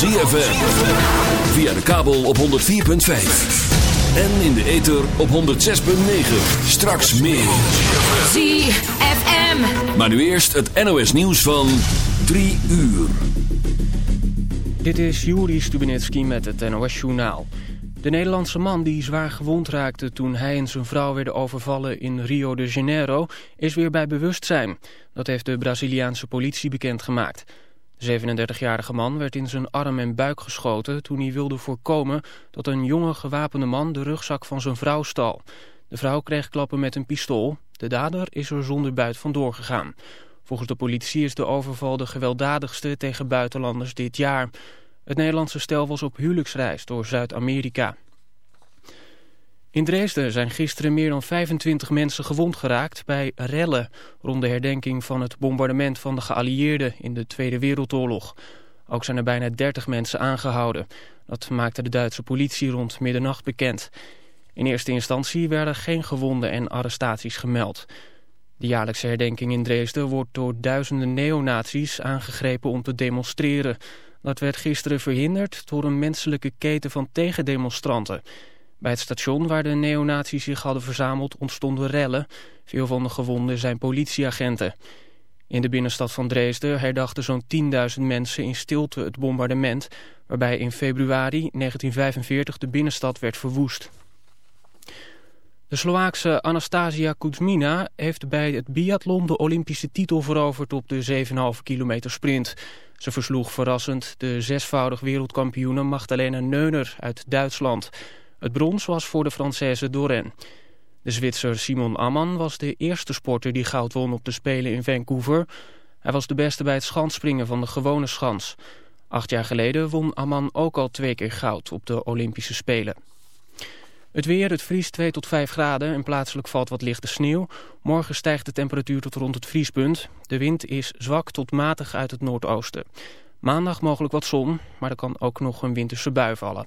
ZFM. Via de kabel op 104.5. En in de ether op 106.9. Straks meer. ZFM. Maar nu eerst het NOS nieuws van 3 uur. Dit is Juri Stubenitski met het NOS-journaal. De Nederlandse man die zwaar gewond raakte toen hij en zijn vrouw werden overvallen in Rio de Janeiro... is weer bij bewustzijn. Dat heeft de Braziliaanse politie bekendgemaakt. De 37-jarige man werd in zijn arm en buik geschoten toen hij wilde voorkomen... dat een jonge gewapende man de rugzak van zijn vrouw stal. De vrouw kreeg klappen met een pistool. De dader is er zonder buit vandoor gegaan. Volgens de politie is de overval de gewelddadigste tegen buitenlanders dit jaar... Het Nederlandse stel was op huwelijksreis door Zuid-Amerika. In Dresden zijn gisteren meer dan 25 mensen gewond geraakt bij rellen... rond de herdenking van het bombardement van de geallieerden in de Tweede Wereldoorlog. Ook zijn er bijna 30 mensen aangehouden. Dat maakte de Duitse politie rond middernacht bekend. In eerste instantie werden geen gewonden en arrestaties gemeld. De jaarlijkse herdenking in Dresden wordt door duizenden neonazies aangegrepen om te demonstreren... Dat werd gisteren verhinderd door een menselijke keten van tegendemonstranten. Bij het station waar de neonazies zich hadden verzameld ontstonden rellen. Veel van de gewonden zijn politieagenten. In de binnenstad van Dresden herdachten zo'n 10.000 mensen in stilte het bombardement... waarbij in februari 1945 de binnenstad werd verwoest. De Sloaakse Anastasia Kuzmina heeft bij het biathlon de Olympische titel veroverd op de 7,5 kilometer sprint. Ze versloeg verrassend de zesvoudig wereldkampioene Magdalena Neuner uit Duitsland. Het brons was voor de Française Dorren. De Zwitser Simon Amman was de eerste sporter die goud won op de Spelen in Vancouver. Hij was de beste bij het schansspringen van de gewone schans. Acht jaar geleden won Amman ook al twee keer goud op de Olympische Spelen. Het weer, het vriest 2 tot 5 graden en plaatselijk valt wat lichte sneeuw. Morgen stijgt de temperatuur tot rond het vriespunt. De wind is zwak tot matig uit het noordoosten. Maandag mogelijk wat zon, maar er kan ook nog een winterse bui vallen.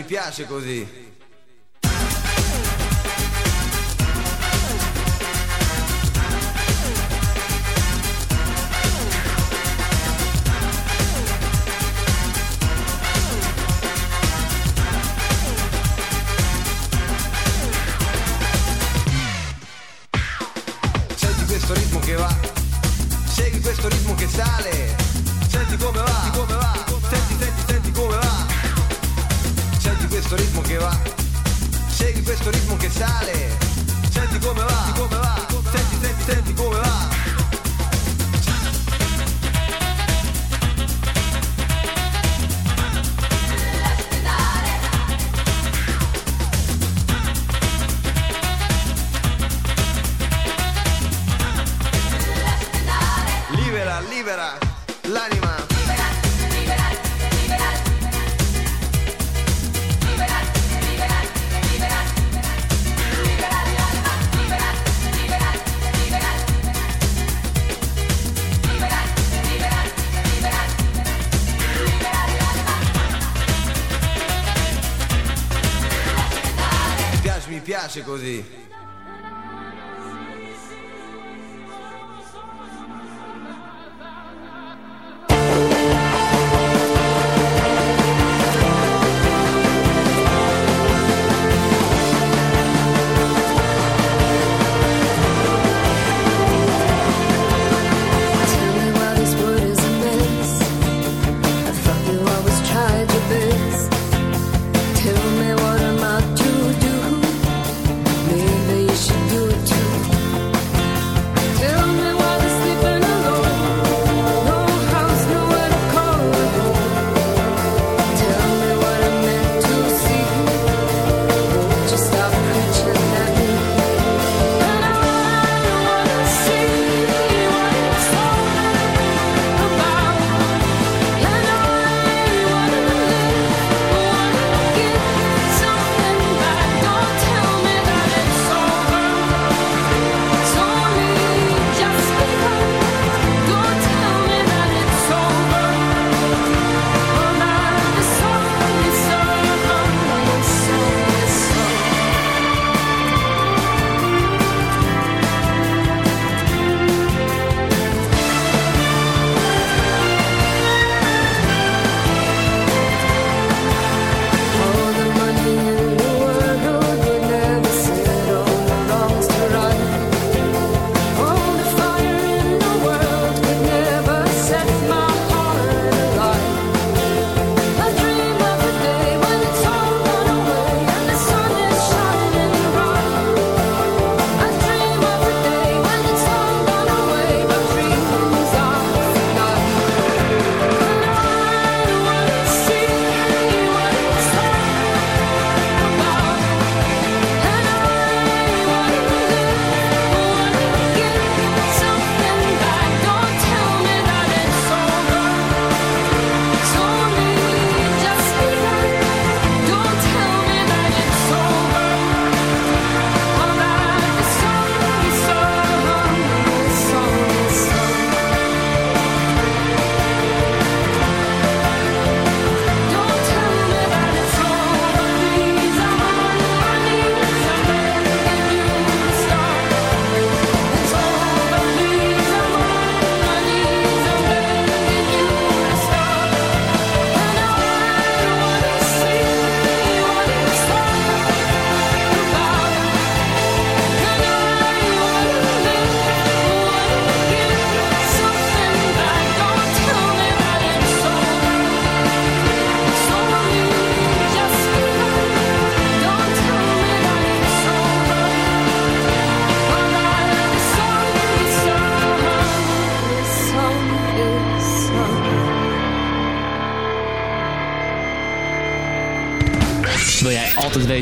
Mi piace, così.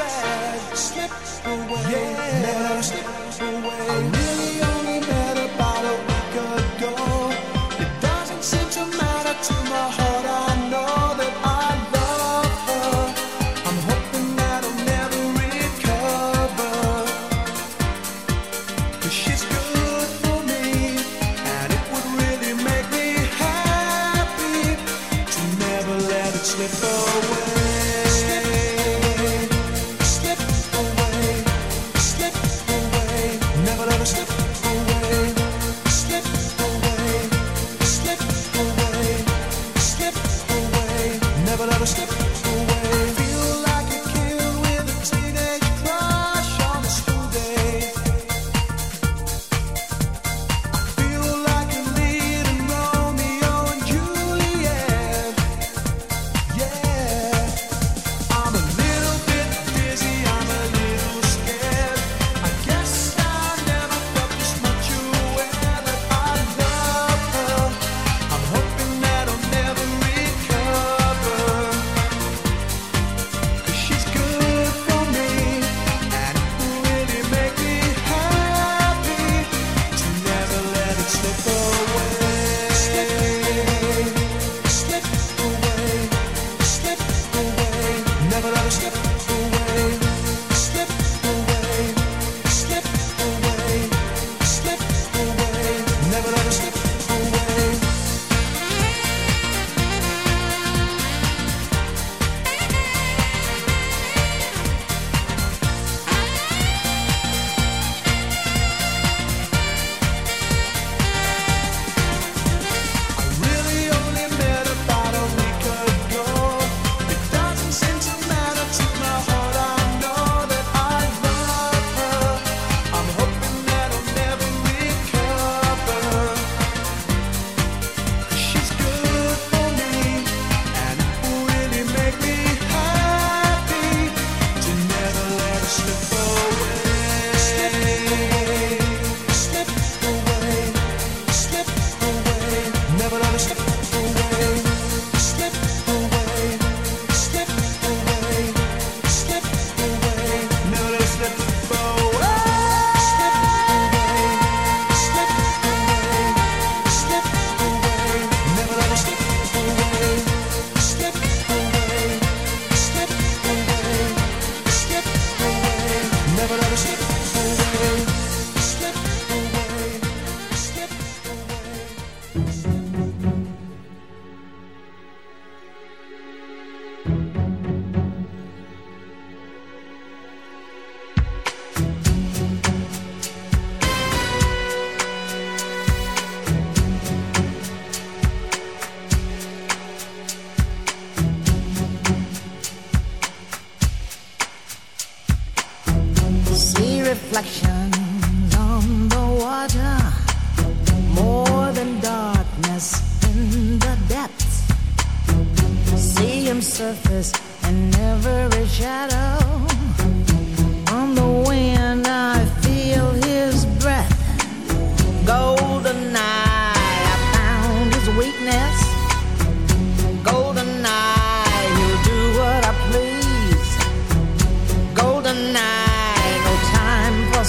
back, slip away, yeah. now away.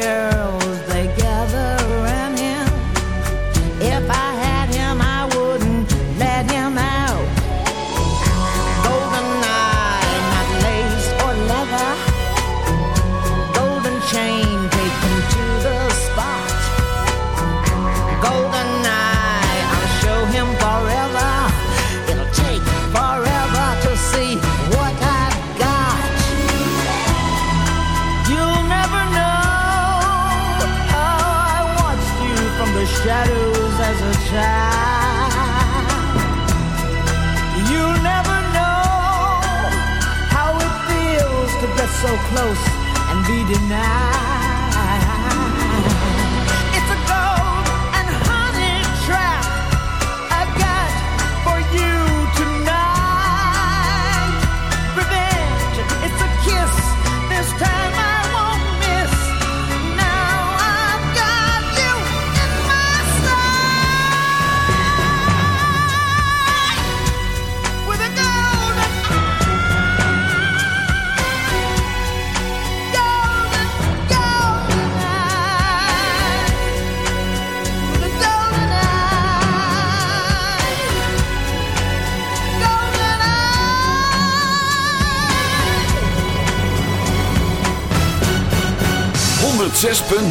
girl. deny.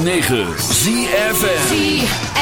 106.9 ZFM.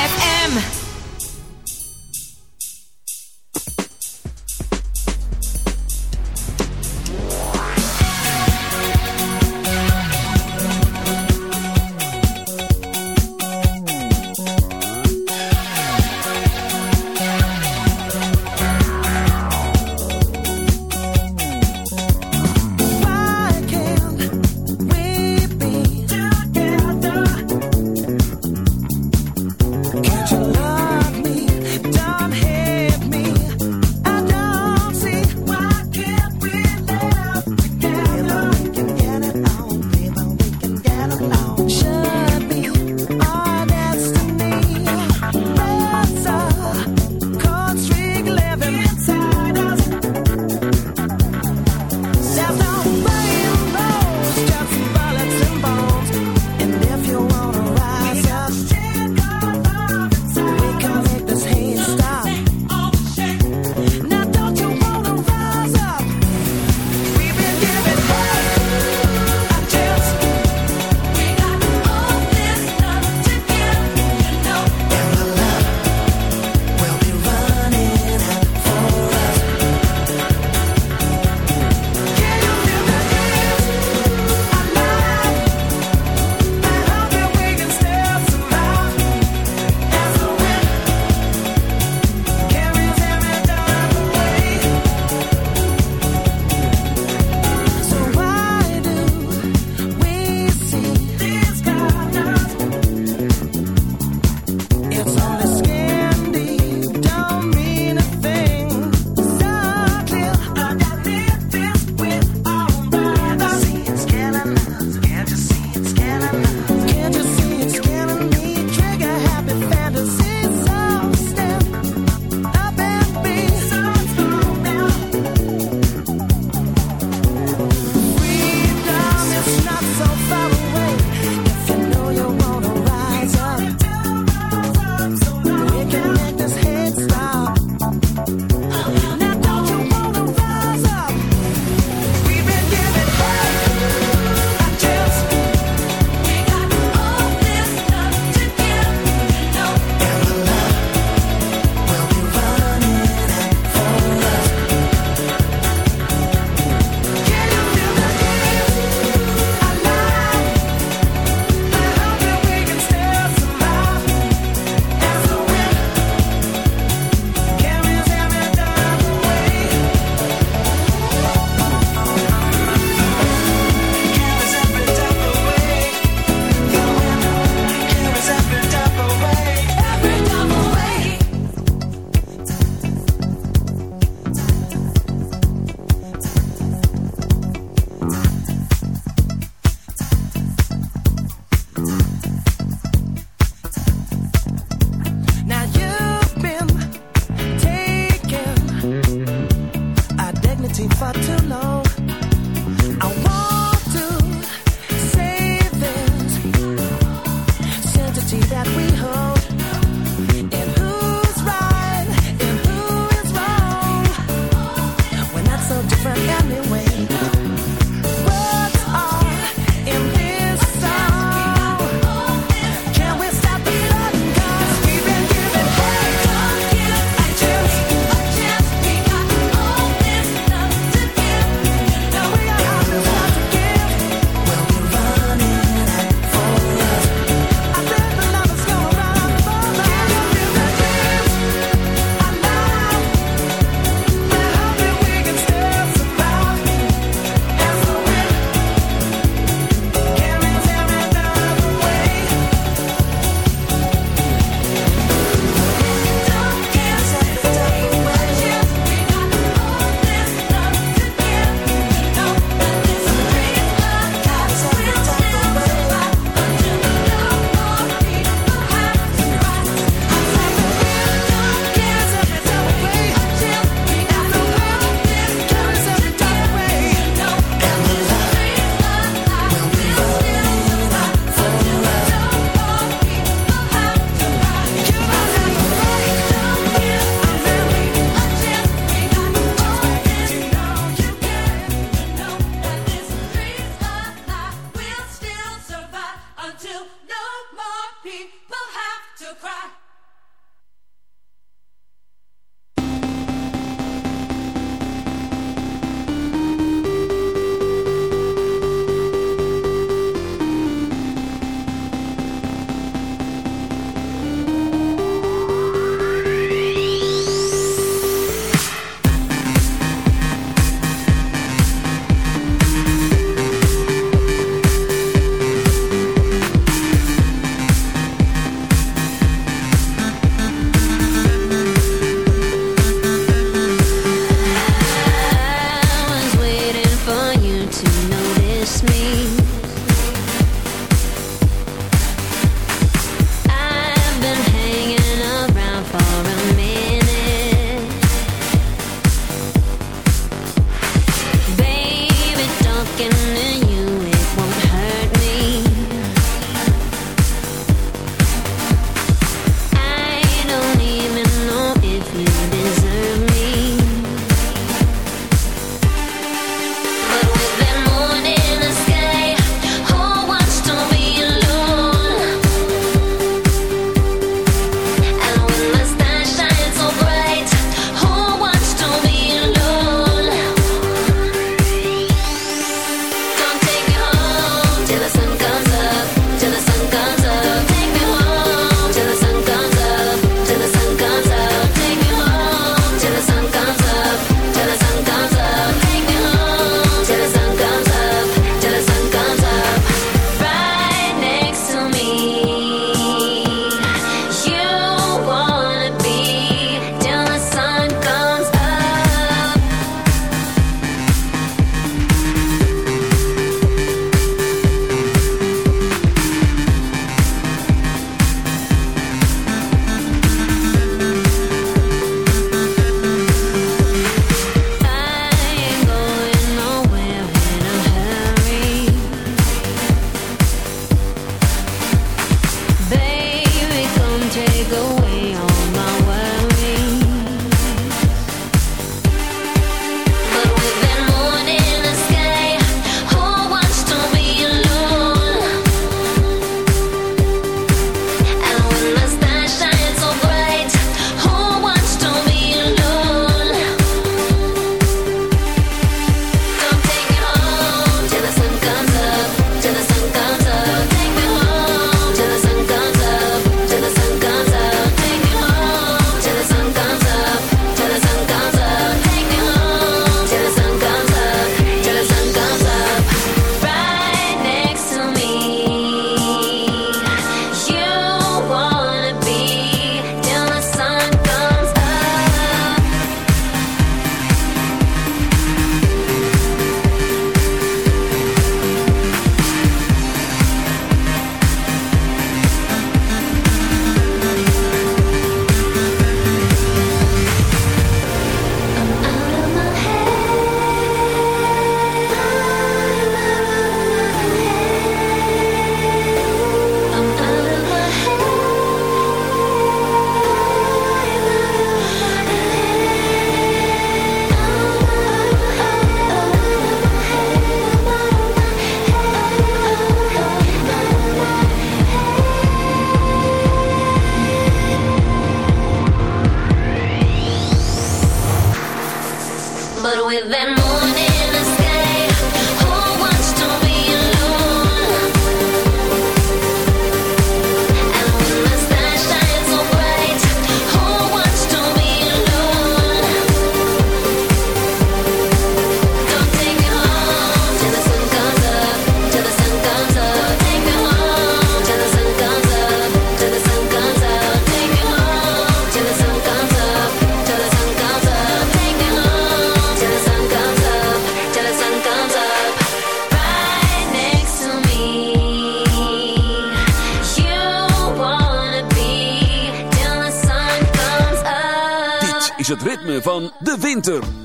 Van de winter.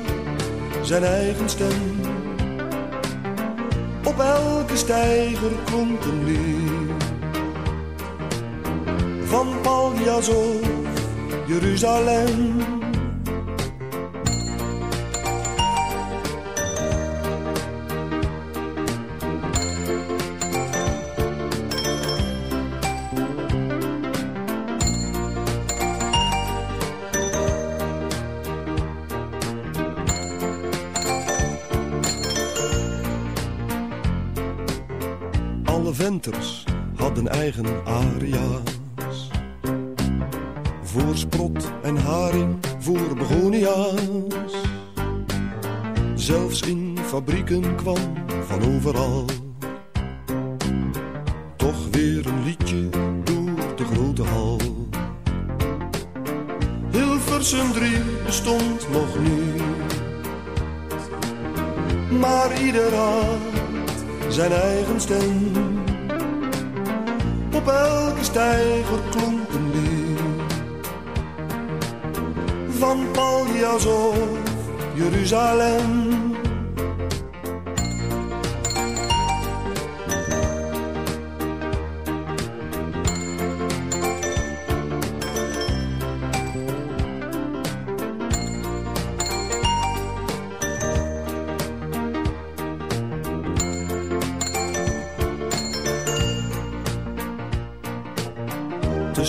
zijn eigen stem. Op elke steiger klonk een lied. Van Paljas Jeruzalem.